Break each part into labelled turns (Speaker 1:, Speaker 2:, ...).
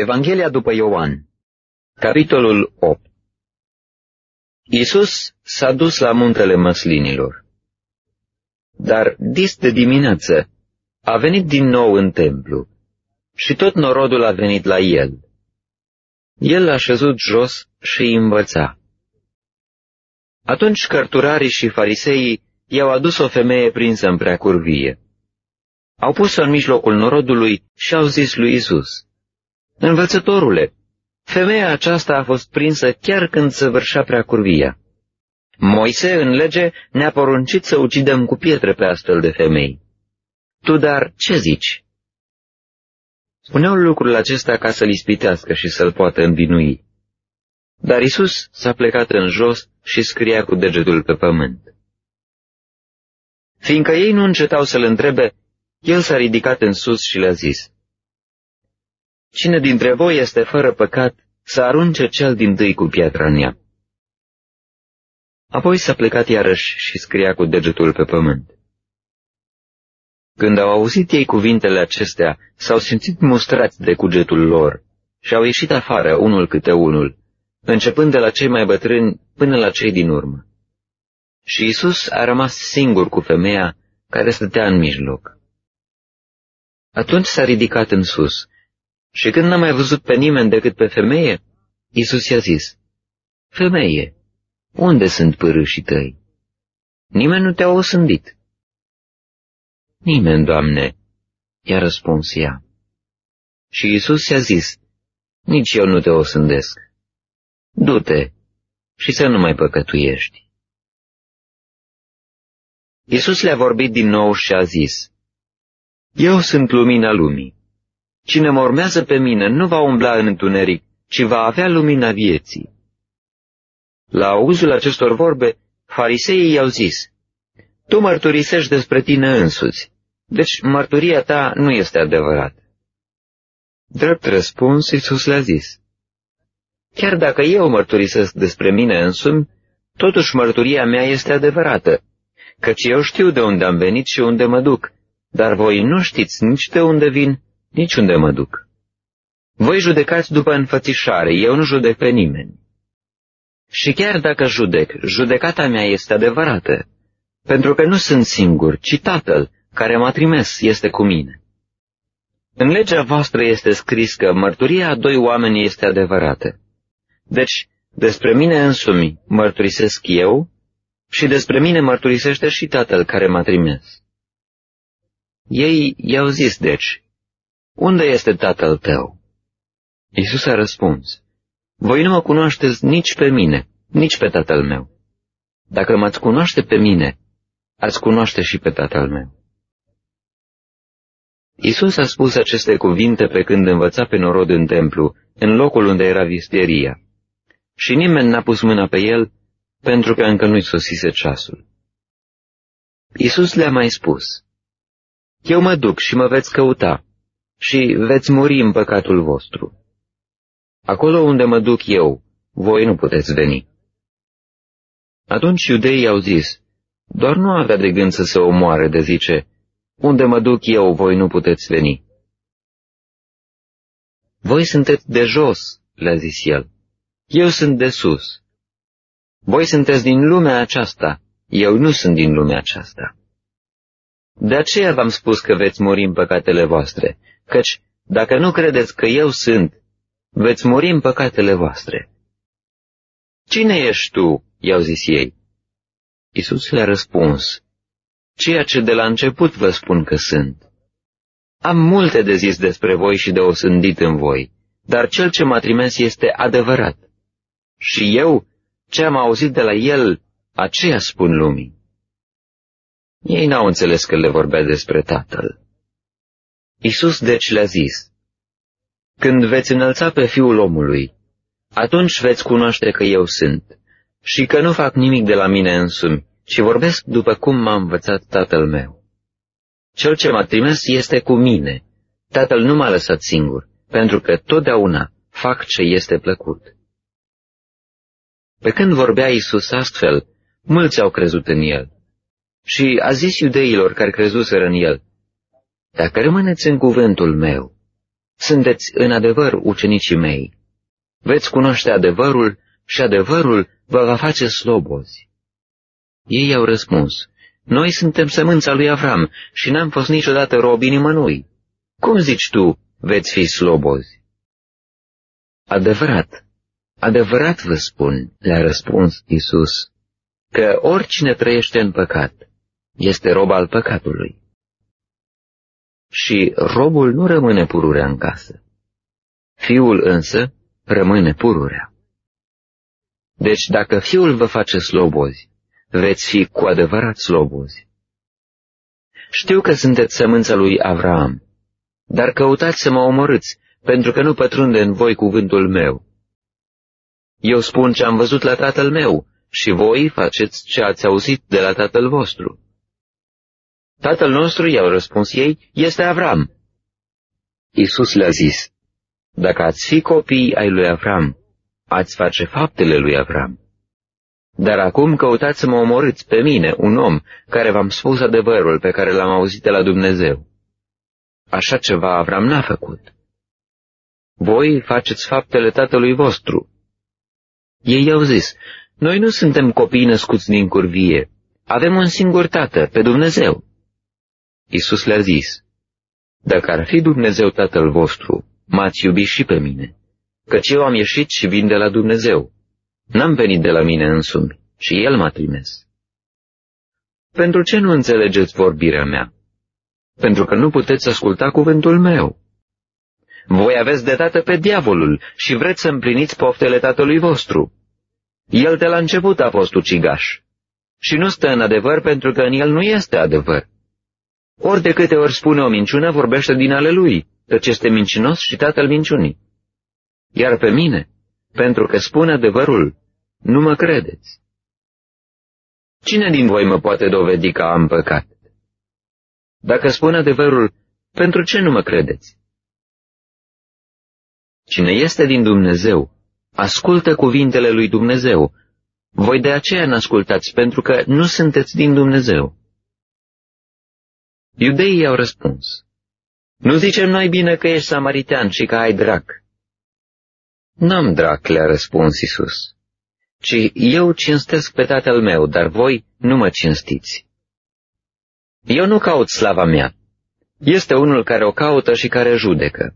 Speaker 1: Evanghelia după Ioan Capitolul 8 Iisus s-a dus la muntele măslinilor. Dar dis de dimineață a venit din nou în templu și tot norodul a venit la el. El a șezut jos și îi învăța. Atunci cărturarii și fariseii i-au adus o femeie prinsă în prea curvie. Au pus-o în mijlocul norodului și au zis lui Isus, Învățătorule, femeia aceasta a fost prinsă chiar când săvârșea prea curvia. Moise, în lege, ne-a poruncit să ucidem cu pietre pe astfel de femei. Tu, dar, ce zici? Spuneau lucrul acesta ca să-l ispitească și să-l poată învinui. Dar Isus s-a plecat în jos și scria cu degetul pe pământ. Fiindcă ei nu încetau să-l întrebe, el s-a ridicat în sus și le-a zis, Cine dintre voi este fără păcat, să arunce cel din tâi cu piatra în ea. Apoi s-a plecat iarăși și scria cu degetul pe pământ. Când au auzit ei cuvintele acestea, s-au simțit mustrați de cugetul lor și au ieșit afară unul câte unul, începând de la cei mai bătrâni până la cei din urmă. Și Isus a rămas singur cu femeia care stătea în mijloc. Atunci s-a ridicat în sus și când n-a mai văzut pe nimeni decât pe femeie, Isus i-a zis, Femeie, unde sunt părâșii tăi? Nimeni nu te-a osândit. Nimeni, Doamne, i-a răspuns ea. Și Isus i-a zis, Nici eu nu te osândesc. Du-te și să nu mai păcătuiești. Isus le-a vorbit din nou și a zis, Eu sunt lumina lumii. Cine mă urmează pe mine nu va umbla în întuneric, ci va avea lumina vieții. La auzul acestor vorbe, fariseii i-au zis, Tu mărturisești despre tine însuți, deci mărturia ta nu este adevărată. Drept răspuns, Iisus le-a zis, Chiar dacă eu mărturisesc despre mine însumi, totuși mărturia mea este adevărată, căci eu știu de unde am venit și unde mă duc, dar voi nu știți nici de unde vin, nici unde mă duc. Voi judecați după înfățișare, eu nu judec pe nimeni. Și chiar dacă judec, judecata mea este adevărată, pentru că nu sunt singur, ci Tatăl, care m-a trimis, este cu mine. În legea voastră este scris că mărturia a doi oameni este adevărată. Deci, despre mine însumi mărturisesc eu și despre mine mărturisește și Tatăl care m-a trimis. Ei i-au zis, deci, unde este Tatăl tău? Iisus a răspuns, Voi nu mă cunoașteți nici pe mine, nici pe Tatăl meu. Dacă m-ați cunoaște pe mine, ați cunoaște și pe Tatăl meu. Iisus a spus aceste cuvinte pe când învăța pe norod în templu, în locul unde era visteria, și nimeni n-a pus mâna pe el, pentru că încă nu-i sosise ceasul. Iisus le-a mai spus, Eu mă duc și mă veți căuta, și veți muri în păcatul vostru. Acolo unde mă duc eu, voi nu puteți veni. Atunci iudeii au zis, doar nu avea de gând să se omoare de zice, unde mă duc eu, voi nu puteți veni. Voi sunteți de jos, le-a zis el. Eu sunt de sus. Voi sunteți din lumea aceasta, eu nu sunt din lumea aceasta. De aceea v-am spus că veți muri în păcatele voastre, căci dacă nu credeți că eu sunt, veți muri în păcatele voastre. Cine ești tu? i-au zis ei. Isus le-a răspuns, ceea ce de la început vă spun că sunt. Am multe de zis despre voi și de osândit în voi, dar cel ce m-a trimis este adevărat. Și eu, ce am auzit de la el, aceea spun lumii. Ei n-au înțeles că le vorbea despre tatăl. Isus deci le-a zis, Când veți înălța pe fiul omului, atunci veți cunoaște că eu sunt și că nu fac nimic de la mine însumi, ci vorbesc după cum m-a învățat tatăl meu. Cel ce m-a trimis este cu mine. Tatăl nu m-a lăsat singur, pentru că totdeauna fac ce este plăcut. Pe când vorbea Isus astfel, mulți au crezut în el. Și a zis iudeilor care crezuseră în el, Dacă rămâneți în cuvântul meu, Sunteți în adevăr ucenicii mei. Veți cunoaște adevărul și adevărul vă va face slobozi. Ei au răspuns, noi suntem sămânța lui Avram și n-am fost niciodată robi nimănui. Cum zici tu, veți fi slobozi? Adevărat, adevărat vă spun, le-a răspuns Isus, că oricine trăiește în păcat este rob al păcatului. Și robul nu rămâne pururea în casă. Fiul însă rămâne pururea. Deci dacă fiul vă face slobozi, veți fi cu adevărat slobozi. Știu că sunteți sămânța lui Avram, dar căutați să mă omorâți, pentru că nu pătrunde în voi cuvântul meu. Eu spun ce am văzut la tatăl meu și voi faceți ce ați auzit de la tatăl vostru. Tatăl nostru, i-au răspuns ei, este Avram. Isus le-a zis, dacă ați fi copii ai lui Avram, ați face faptele lui Avram. Dar acum căutați să mă omorâți pe mine, un om, care v-am spus adevărul pe care l-am auzit de la Dumnezeu. Așa ceva Avram n-a făcut. Voi faceți faptele tatălui vostru. Ei au zis, noi nu suntem copii născuți din curvie, avem un singur tată, pe Dumnezeu. Isus le-a zis, dacă ar fi Dumnezeu tatăl vostru, m-ați iubit și pe mine, căci eu am ieșit și vin de la Dumnezeu. N-am venit de la mine însumi, și El m-a trimis. Pentru ce nu înțelegeți vorbirea mea? Pentru că nu puteți asculta cuvântul meu. Voi aveți de tată pe diavolul și vreți să împliniți poftele tatălui vostru. El de la început a fost ucigaș și nu stă în adevăr pentru că în el nu este adevăr. Ori de câte ori spune o minciună, vorbește din ale lui, căci este mincinos și tatăl minciunii. Iar pe mine, pentru că spun adevărul, nu mă credeți. Cine din voi mă poate dovedi că am păcat? Dacă spun adevărul, pentru ce nu mă credeți? Cine este din Dumnezeu, ascultă cuvintele lui Dumnezeu. Voi de aceea n-ascultați, pentru că nu sunteți din Dumnezeu. Iudeii au răspuns, Nu zicem noi bine că ești samaritean și că ai drac. N-am drac, le-a răspuns Isus, ci eu cinstesc pe tatăl meu, dar voi nu mă cinstiți. Eu nu caut slava mea. Este unul care o caută și care judecă.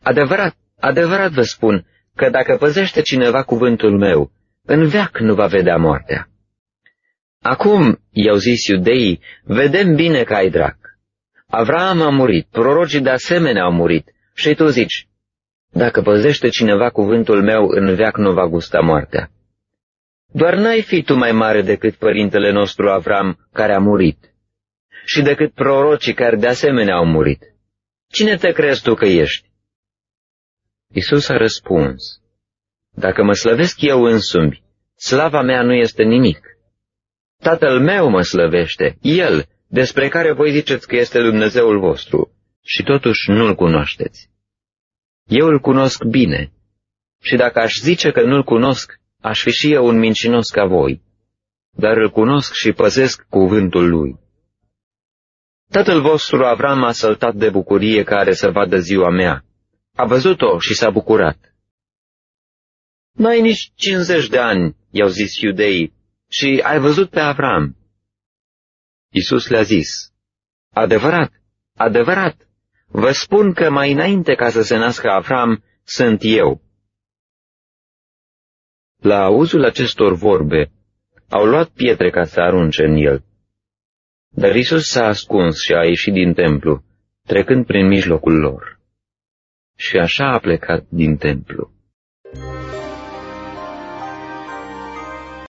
Speaker 1: Adevărat, adevărat vă spun că dacă păzește cineva cuvântul meu, în veac nu va vedea moartea. Acum, i-au zis iudeii, vedem bine că ai drac. Avram a murit, prorocii de asemenea au murit, și tu zici, dacă păzește cineva cuvântul meu, în veac nu va gusta moartea. Doar n-ai fi tu mai mare decât părintele nostru Avram, care a murit, și decât prorocii care de asemenea au murit. Cine te crezi tu că ești? Isus a răspuns, Dacă mă slăvesc eu însumi, slava mea nu este nimic. Tatăl meu mă slăvește, El, despre care voi ziceți că este Dumnezeul vostru, și totuși nu-L cunoașteți. Eu îl cunosc bine, și dacă aș zice că nu-L cunosc, aș fi și eu un mincinos ca voi, dar îl cunosc și păzesc cuvântul Lui. Tatăl vostru Avram a săltat de bucurie care să vadă ziua mea. A văzut-o și s-a bucurat. N-ai nici cincizeci de ani, i-au zis iudeii, și ai văzut pe Avram. Isus le-a zis, adevărat, adevărat, vă spun că mai înainte ca să se nască Avram, sunt eu. La auzul acestor vorbe, au luat pietre ca să arunce în el. Dar Isus s-a ascuns și a ieșit din templu, trecând prin mijlocul lor. Și așa a plecat din templu.